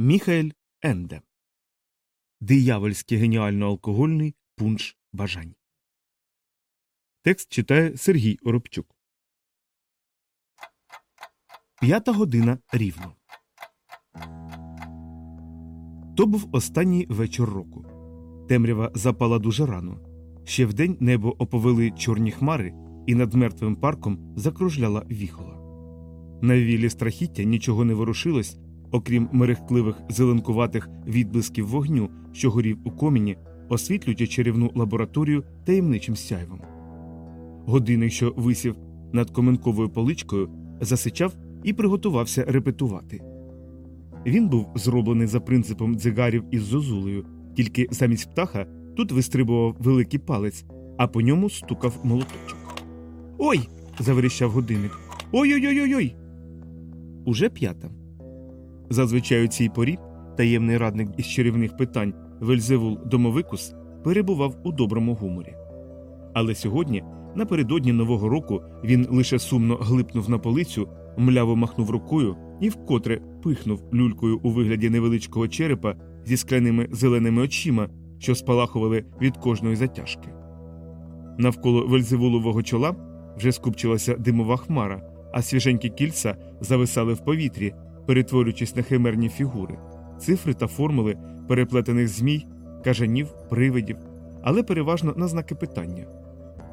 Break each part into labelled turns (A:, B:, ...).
A: Міхаель Енде Диявольський геніально алкогольний пунш бажань. Текст читає Сергій Оробчук. П'ята година рівно. То був останній вечір року. Темрява запала дуже рано. Ще вдень небо оповили чорні хмари, і над мертвим парком закружляла віхола. На вілі страхіття нічого не ворушилось, окрім мерехтливих зеленкуватих відблисків вогню, що горів у коміні, освітлюючи чарівну лабораторію таємничим сяйвом. Годинник, що висів над коменковою поличкою, засичав і приготувався репетувати. Він був зроблений за принципом дзигарів із зозулею, тільки замість птаха тут вистрибував великий палець, а по ньому стукав молоточок. Ой. заверіщав годинник. Ой-ой-ой. ой Уже п'ята. Зазвичай у цій порі таємний радник із чарівних питань Вельзевул Домовикус перебував у доброму гуморі. Але сьогодні, напередодні Нового року, він лише сумно глипнув на полицю, мляво махнув рукою і вкотре пихнув люлькою у вигляді невеличкого черепа зі скляними зеленими очима, що спалахували від кожної затяжки. Навколо вельзевулового чола вже скупчилася димова хмара, а свіженькі кільця зависали в повітрі, перетворюючись на химерні фігури, цифри та формули переплетених змій, кажанів, привидів, але переважно на знаки питання.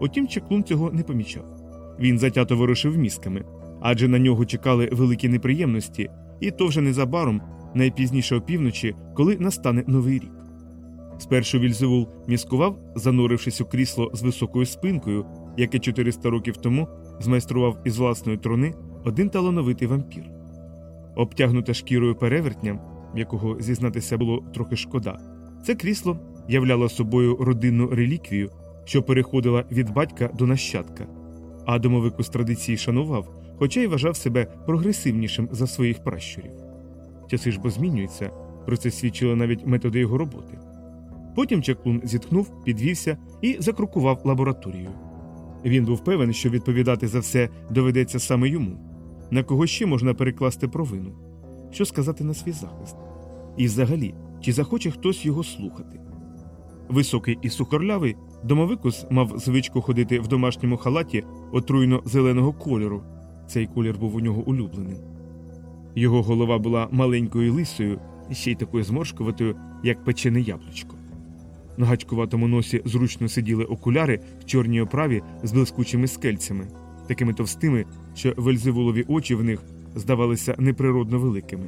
A: Утім, чеклун цього не помічав. Він затято ворушив мізками, адже на нього чекали великі неприємності, і то вже незабаром, найпізніше опівночі, коли настане новий рік. Спершу Вільзевул міскував, занурившись у крісло з високою спинкою, яке 400 років тому змайстрував із власної трони один талановитий вампір. Обтягнуте шкірою перевертня, якого зізнатися було трохи шкода, це крісло являло собою родинну реліквію, що переходила від батька до нащадка, а домовику з традиції шанував, хоча й вважав себе прогресивнішим за своїх пращурів. Часи ж бо змінюються, про це свідчили навіть методи його роботи. Потім чаклун зітхнув, підвівся і закрукував лабораторію. Він був певен, що відповідати за все доведеться саме йому, на кого ще можна перекласти провину, що сказати на свій захист. І взагалі, чи захоче хтось його слухати. Високий і сухорлявий, домовикус мав звичку ходити в домашньому халаті отруйно зеленого кольору. Цей колір був у нього улюбленим. Його голова була маленькою лисою, ще й такою зморшкуватою, як печене яблучко. На гачкуватому носі зручно сиділи окуляри в чорній оправі з блискучими скельцями, такими товстими, що вельзевулові очі в них здавалися неприродно великими.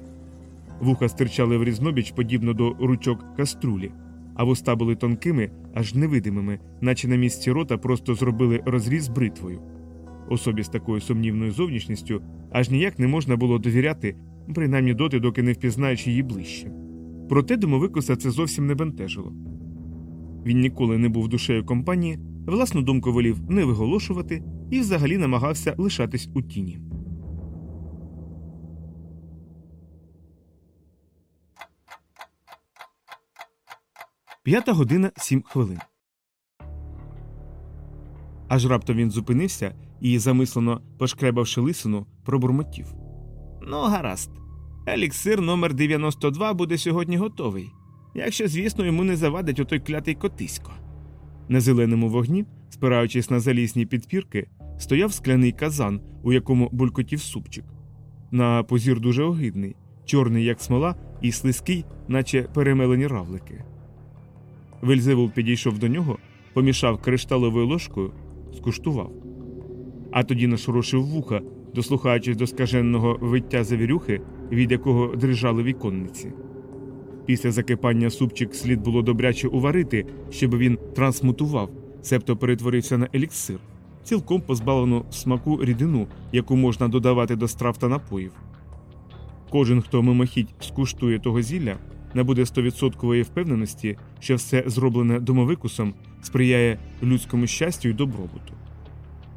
A: Вуха стирчали в різнобіч подібно до ручок каструлі, а вуста були тонкими, аж невидимими, наче на місці рота просто зробили розріз бритвою. Особі з такою сумнівною зовнішністю аж ніяк не можна було довіряти, принаймні доти, доки не впізнаєш її ближче. Проте домовикуса це зовсім не бентежило. Він ніколи не був душею компанії, власну думку волів не виголошувати і взагалі намагався лишатись у тіні. П'ята година сім хвилин. Аж раптом він зупинився і, замислено пошкребавши лисину, пробурмотів. Ну, гаразд. Еліксир номер 92 буде сьогодні готовий. Якщо, звісно, йому не завадить отой клятий котисько. На зеленому вогні, спираючись на залізні підпірки, стояв скляний казан, у якому булькотів супчик. На позір дуже огидний, чорний, як смола, і слизький, наче перемелені равлики. Вельзевул підійшов до нього, помішав кришталовою ложкою, скуштував, а тоді нашорошив вуха, дослухаючись до скаженого виття завірюхи, від якого дрижали віконниці. Після закипання супчик слід було добряче уварити, щоб він трансмутував, себто перетворився на еліксир, цілком позбавлену смаку рідину, яку можна додавати до страв та напоїв. Кожен, хто мимохідь скуштує того зілля, набуде стовідсоткової впевненості, що все зроблене домовикусом сприяє людському щастю і добробуту.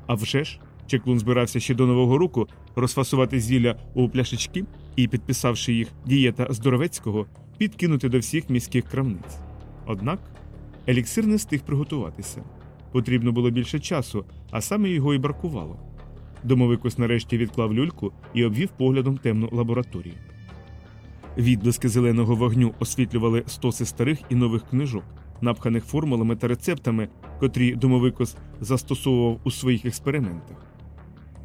A: А вже ж, Чеклун збирався ще до нового року розфасувати зілля у пляшечки і, підписавши їх дієта здоровецького, підкинути до всіх міських крамниць. Однак еліксир не встиг приготуватися. Потрібно було більше часу, а саме його і бракувало. Домовикус нарешті відклав люльку і обвів поглядом темну лабораторію. Відблиски зеленого вогню освітлювали стоси старих і нових книжок, напханих формулами та рецептами, котрі домовикос застосовував у своїх експериментах.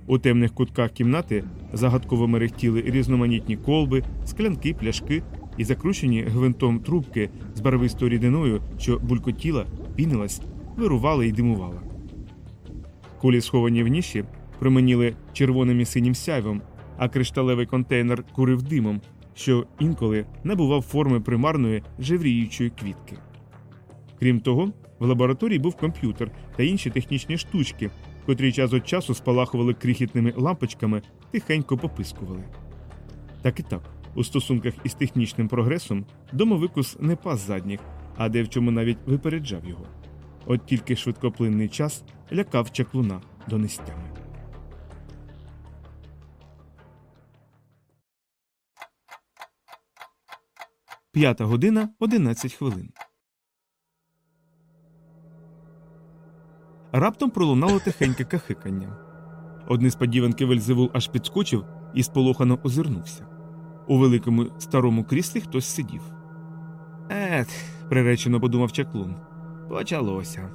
A: У темних кутках кімнати загадково мерехтіли різноманітні колби, склянки, пляшки і закручені гвинтом трубки з барвистою рідиною, що булькотіла, пінилась, вирувала і димувала. Кулі, сховані в ніші, променіли червоним і синім сяйвом, а кришталевий контейнер курив димом, що інколи набував форми примарної жевріючої квітки. Крім того, в лабораторії був комп'ютер та інші технічні штучки, котрі час від часу спалахували крихітними лампочками, тихенько попискували. Так і так, у стосунках із технічним прогресом домовикус не пас задніх, а де в чому навіть випереджав його. От тільки швидкоплинний час лякав чаклуна донестями. П'ята година 11 хвилин. Раптом пролунало тихеньке кахикання. Одний з подіванки Вельзевул аж підскочив і сполохано озирнувся. У великому старому кріслі хтось сидів. Ет, приречено подумав чаклун. Почалося.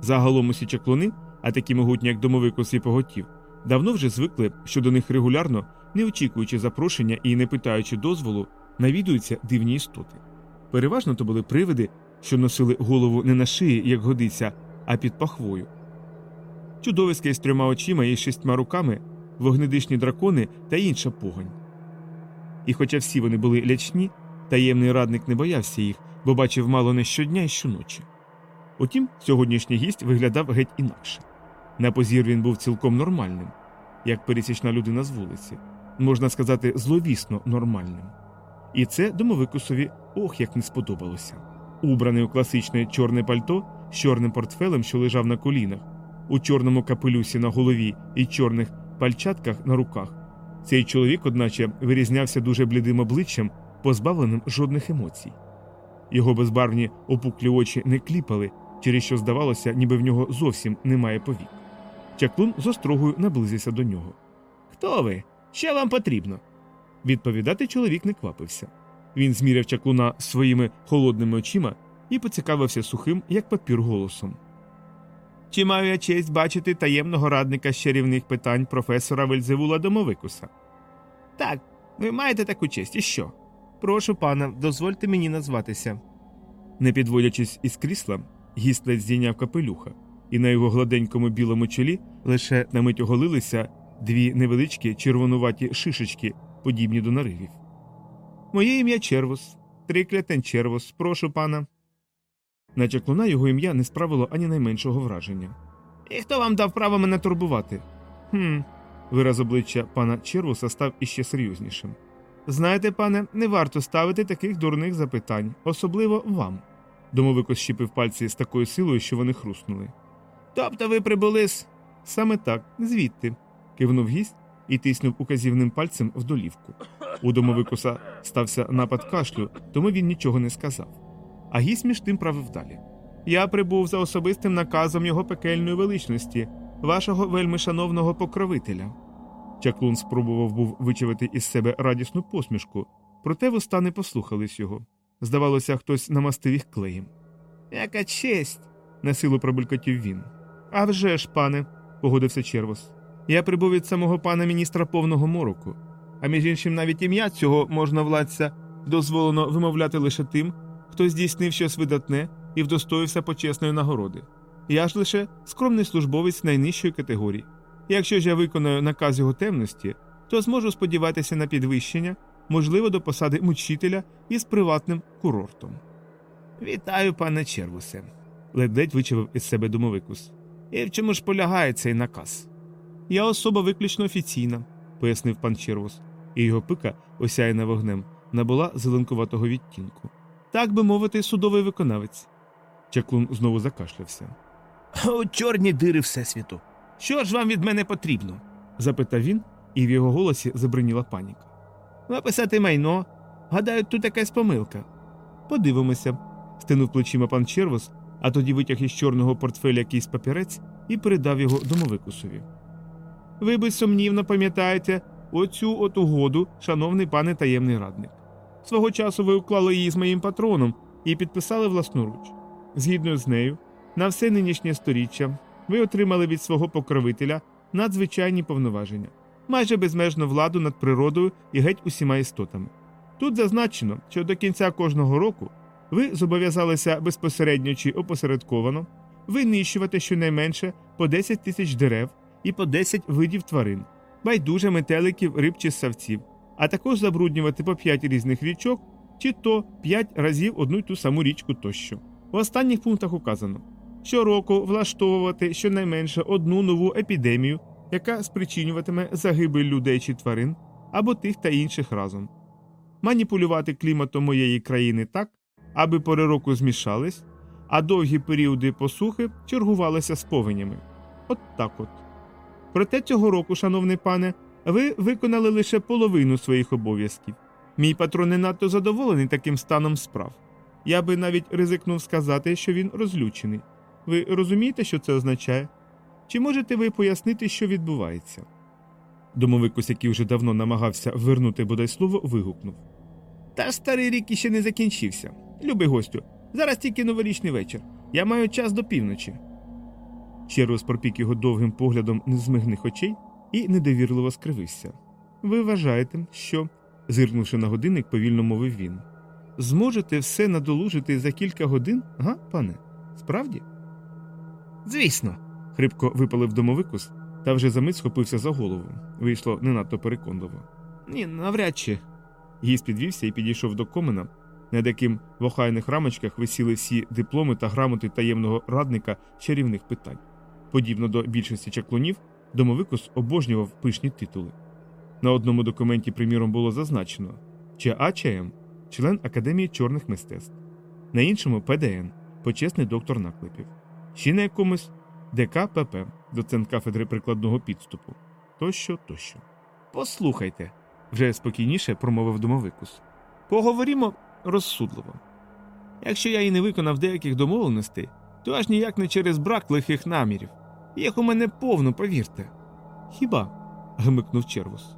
A: Загалом усі чаклуни, а такі могутні, як домовикос і поготів, давно вже звикли, що до них регулярно, не очікуючи запрошення і не питаючи дозволу, навідуються дивні істоти. Переважно то були привиди, що носили голову не на шиї, як годиться, а під пахвою. Чудовиська з трьома очима і шістьма руками, вогнедишні дракони та інша погонь. І хоча всі вони були лячні, таємний радник не боявся їх, бо бачив мало не щодня і щоночі. Утім, сьогоднішній гість виглядав геть інакше. На позір він був цілком нормальним, як пересічна людина з вулиці, можна сказати, зловісно нормальним. І це домовикусові ох як не сподобалося. Убраний у класичне чорне пальто з чорним портфелем, що лежав на колінах, у чорному капелюсі на голові і чорних пальчатках на руках. Цей чоловік, одначе, вирізнявся дуже блідим обличчям, позбавленим жодних емоцій. Його безбарвні опуклі очі не кліпали, через що здавалося, ніби в нього зовсім немає повік. Чаклун з острогою наблизився до нього. Хто ви? Що вам потрібно? Відповідати чоловік не квапився. Він зміряв чаклуна своїми холодними очима і поцікавився сухим, як папір голосом. Чи маю я честь бачити таємного радника з чарівних питань професора Вельзевула Домовикуса? Так, ви маєте таку честь, і що? Прошу пана, дозвольте мені назватися. Не підводячись із крісла, гість ледь здійняв капелюха, і на його гладенькому білому чолі лише на мить оголилися дві невеличкі червонуваті шишечки, подібні до наривів. Моє ім'я Червус, Триклятен Червус, прошу пана. На чаклуна його ім'я не справило ані найменшого враження. І хто вам дав право мене турбувати? Хм. Вираз обличчя пана Червуса став іще серйознішим. Знаєте, пане, не варто ставити таких дурних запитань, особливо вам. Домовик щіпив пальці з такою силою, що вони хруснули. Тобто ви прибули з. Саме так, звідти, кивнув гість і тиснув указівним пальцем в долівку. У домовикуса стався напад кашлю, тому він нічого не сказав. А гість між тим правив далі. Я прибув за особистим наказом його пекельної величності, вашого вельми шановного покровителя. Чаклун спробував був вичавити із себе радісну посмішку, проте вуста не послухались його. Здавалося, хтось намастив їх клеєм. Яка честь. насилу пробулькотів він. «А вже ж, пане, погодився Червос. Я прибув від самого пана міністра повного мороку. А між іншим, навіть ім'я цього можна владця дозволено вимовляти лише тим, хто здійснив щось видатне і вдостоївся почесної нагороди. Я ж лише скромний службовець найнижчої категорії. Якщо ж я виконаю наказ його темності, то зможу сподіватися на підвищення, можливо, до посади мучителя із приватним курортом. Вітаю, пане Червусе, ледь вичавив із себе домовикус. І в чому ж полягає цей наказ? Я особа виключно офіційна, пояснив пан Червус, і його пика, осяяна вогнем, набула зеленкуватого відтінку. Так би мовити, судовий виконавець. Чаклун знову закашлявся. О, чорні дири Всесвіту. Що ж вам від мене потрібно? запитав він, і в його голосі забриніла паніка. Написати майно. Гадаю, тут якась помилка. Подивимося, стинув плечима пан Червос, а тоді витяг із чорного портфеля якийсь папірець і передав його домовикусові. Ви безсумнівно пам'ятаєте оцю от угоду, шановний пане таємний радник. Свого часу ви уклали її з моїм патроном і підписали власноруч. Згідно з нею, на все нинішнє сторіччя ви отримали від свого покровителя надзвичайні повноваження, майже безмежну владу над природою і геть усіма істотами. Тут зазначено, що до кінця кожного року ви зобов'язалися безпосередньо чи опосередковано винищувати щонайменше по 10 тисяч дерев і по 10 видів тварин, байдуже метеликів, риб чи ссавців, а також забруднювати по 5 різних річок чи то 5 разів одну й ту саму річку тощо. В останніх пунктах указано щороку влаштовувати щонайменше одну нову епідемію, яка спричинюватиме загибель людей чи тварин або тих та інших разом, маніпулювати кліматом моєї країни так, аби пори року змішались, а довгі періоди посухи чергувалися з повенями. От так от. Проте цього року, шановний пане, ви виконали лише половину своїх обов'язків. Мій патрон не надто задоволений таким станом справ. Я би навіть ризикнув сказати, що він розлючений. Ви розумієте, що це означає? Чи можете ви пояснити, що відбувається? Домовикус, який вже давно намагався вернути бодай слово, вигукнув. Та ж старий рік іще не закінчився. Любий гостю, зараз тільки новорічний вечір. Я маю час до півночі. Червос пропік його довгим поглядом незмигних очей і недовірливо скривився. Ви вважаєте, що, зиркнувши на годинник, повільно мовив він. Зможете все надолужити за кілька годин, га, пане? Справді? Звісно. Хрипко випалив домовикус, та вже за мить схопився за голову. Вийшло не надто переконливо. Ні, навряд чи. Гість підвівся і підійшов до комина, над яким в охайних рамочках висіли всі дипломи та грамоти таємного радника чарівних питань. Подібно до більшості чаклунів, домовикус обожнював пишні титули. На одному документі, приміром, було зазначено ЧАЧМ член Академії чорних мистецтв, на іншому ПДН, почесний доктор наклепів, ще на якомусь ДКПП, доцент кафедри прикладного підступу, тощо, тощо. Послухайте, вже спокійніше промовив домовикус. Поговоримо розсудливо. Якщо я і не виконав деяких домовленостей, то аж ніяк не через брак лихих намірів. Їх у мене повно, повірте. Хіба? гмикнув червус.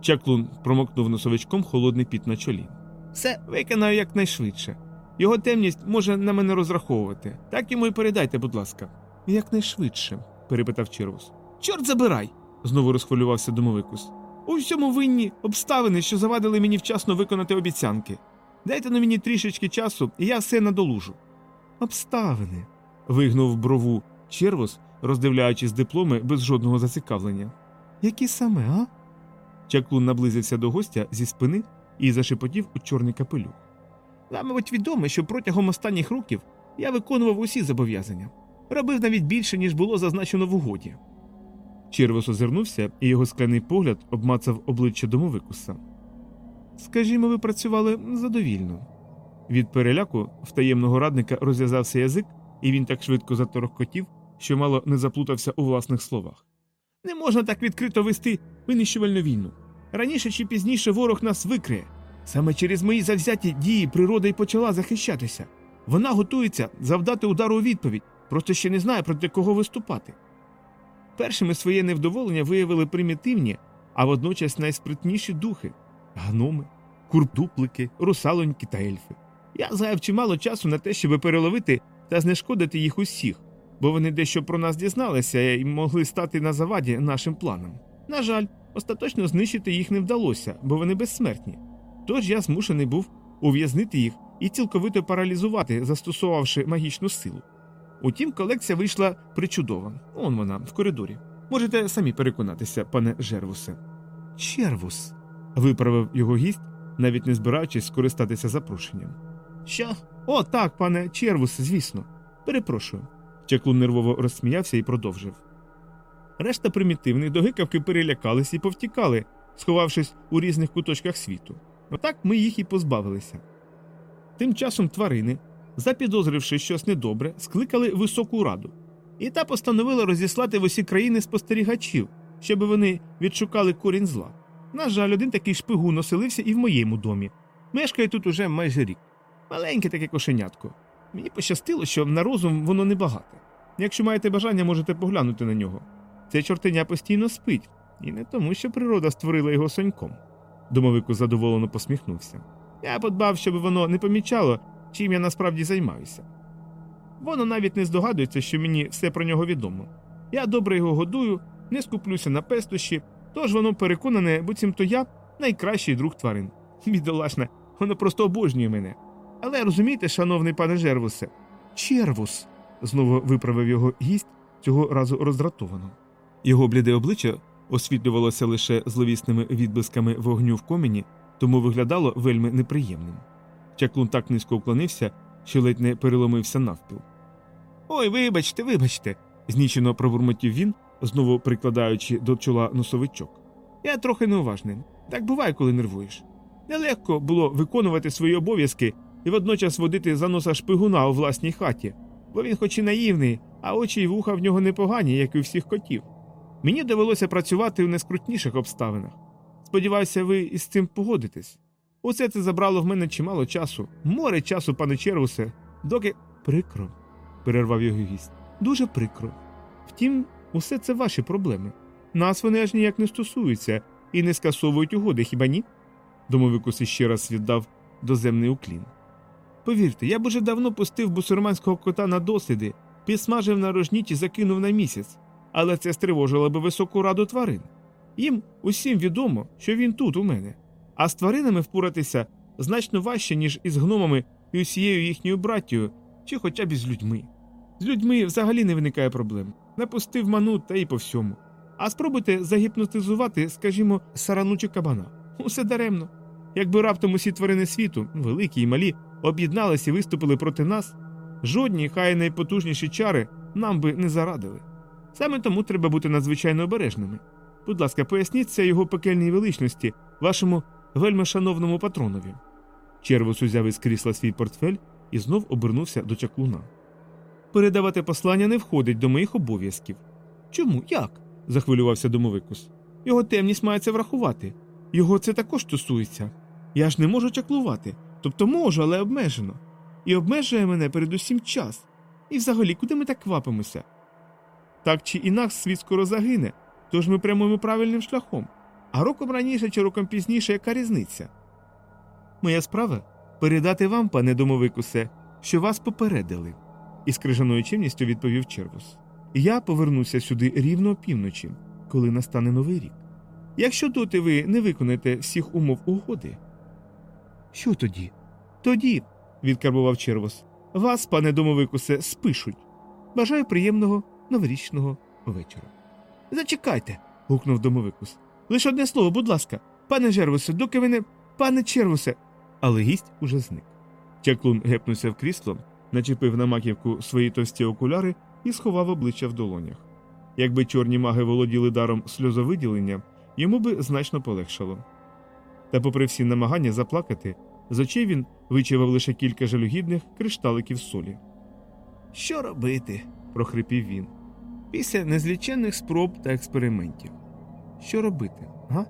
A: Чаклун промокнув носовичком холодний піт на чолі. Все виконаю якнайшвидше. Його темність може на мене розраховувати. Так йому й передайте, будь ласка. Якнайшвидше, перепитав червус. Чорт забирай. знову розхвилювався домовикус. У всьому винні обставини, що завадили мені вчасно виконати обіцянки. Дайте на мені трішечки часу, і я все надолужу. Обставини. вигнув брову червус, роздивляючись дипломи без жодного зацікавлення. Які саме, а? Чаклун наблизився до гостя зі спини і зашепотів у чорний капелюх. Вам, мабуть, відомо, що протягом останніх років я виконував усі зобов'язання, робив навіть більше, ніж було зазначено в угоді. Червос озирнувся, і його скляний погляд обмацав обличчя домовикуса. Скажімо, ви працювали задовільно. Від переляку в таємного радника розв'язався язик, і він так швидко заторохкотів, що мало не заплутався у власних словах. Не можна так відкрито вести винищувальну війну. Раніше чи пізніше ворог нас викриє. Саме через мої завзяті дії природа й почала захищатися. Вона готується завдати удару у відповідь, просто ще не знає проти кого виступати. Першими своє невдоволення виявили примітивні, а водночас найспритніші духи гноми, курдуплики, русалоньки та ельфи. Я згаяв чимало часу на те, щоб переловити та знешкодити їх усіх, бо вони дещо про нас дізналися і могли стати на заваді нашим планам. На жаль, остаточно знищити їх не вдалося, бо вони безсмертні. Тож я змушений був ув'язнити їх і цілковито паралізувати, застосувавши магічну силу. Утім, колекція вийшла причудова. Он вона, в коридорі. Можете самі переконатися, пане Жервусе. Червус. виправив його гість, навіть не збираючись скористатися запрошенням. Що? О, так, пане Червус, звісно. Перепрошую. Чаклун нервово розсміявся і продовжив. Решта примітивних до гикавки перелякались і повтікали, сховавшись у різних куточках світу. Отак ми їх і позбавилися. Тим часом тварини, запідозривши щось недобре, скликали високу раду, і та постановила розіслати в усі країни спостерігачів, щоб вони відшукали корінь зла. На жаль, один такий шпигун оселився і в моєму домі. Мешкає тут уже майже рік. Маленьке таке кошенятко. Мені пощастило, що на розум воно небагате. Якщо маєте бажання, можете поглянути на нього. Це чортеня постійно спить, і не тому, що природа створила його соньком. Домовику задоволено посміхнувся. Я подбав, щоб воно не помічало, чим я насправді займаюся. Воно навіть не здогадується, що мені все про нього відомо. Я добре його годую, не скуплюся на пестощі, тож воно переконане, буцімто я найкращий друг тварин. Бідолашне, воно просто обожнює мене. Але розумієте, шановний пане Жервусе, червус. знову виправив його гість, цього разу роздратовано. Його бліде обличчя освітлювалося лише зловісними відблисками вогню в коміні, тому виглядало вельми неприємним. Чаклун так низько вклонився, що ледь не переломився навпіл. Ой, вибачте, вибачте, знічено пробурмотів він, знову прикладаючи до чола носовичок. Я трохи неуважний. Так буває, коли нервуєш. Нелегко було виконувати свої обов'язки і водночас водити за носа шпигуна у власній хаті, бо він хоч і наївний, а очі й вуха в нього непогані, як і у всіх котів. Мені довелося працювати у нескрутніших обставинах. Сподіваюся, ви із цим погодитесь. Усе це забрало в мене чимало часу, море часу, пане Червусе, доки. Прикро, перервав його гість. Дуже прикро. Втім, усе це ваші проблеми. Нас вони аж ніяк не стосуються і не скасовують угоди, хіба ні? Домовикус іще раз віддав доземний уклін. Повірте, я б уже давно пустив бусурманського кота на досліди, підсмажив на рожніті і закинув на місяць, але це стривожило би високу раду тварин. Їм усім відомо, що він тут у мене, а з тваринами впоратися значно важче, ніж із гномами і усією їхньою браттю, чи хоча б із людьми. З людьми взагалі не виникає проблем. Напустив ману та й по всьому. А спробуйте загіпнотизувати, скажімо, сарану чи кабана. Усе даремно. Якби раптом усі тварини світу, великі і малі, об'єдналися і виступили проти нас, жодні, хай найпотужніші чари нам би не зарадили. Саме тому треба бути надзвичайно обережними. Будь ласка, поясніть це його пекельній величності, вашому вельми шановному патронові. Червус узяв із крісла свій портфель і знов обернувся до чаклуна. Передавати послання не входить до моїх обов'язків. Чому? Як? захвилювався домовикус. Його темність має це врахувати. Його це також стосується. Я ж не можу чаклувати, тобто можу, але обмежено. І обмежує мене передусім час. І взагалі, куди ми так квапимося? Так чи інакше світ скоро загине, тож ми прямуємо правильним шляхом. А роком раніше чи роком пізніше яка різниця? Моя справа передати вам, пане домовикусе, що вас попередили, із крижаною чимністю відповів Червус. Я повернуся сюди рівно опівночі, коли настане новий рік. Якщо доти ви не виконаєте всіх умов угоди. Що тоді? Тоді, відкарбував Червос, вас, пане домовикусе, спишуть. Бажаю приємного новорічного вечора. Зачекайте. гукнув домовикус. Лише одне слово, будь ласка, пане Жервусе, доки ви не. пане Червусе. Але гість уже зник. Чаклун гепнувся в крісло, начепив на маківку свої товсті окуляри і сховав обличчя в долонях. Якби чорні маги володіли даром сльозовиділення, йому би значно полегшало. Та, попри всі намагання заплакати, з очей він вичавив лише кілька жалюгідних кришталиків солі. Що робити? прохрипів він. Після незліченних спроб та експериментів. Що робити, га?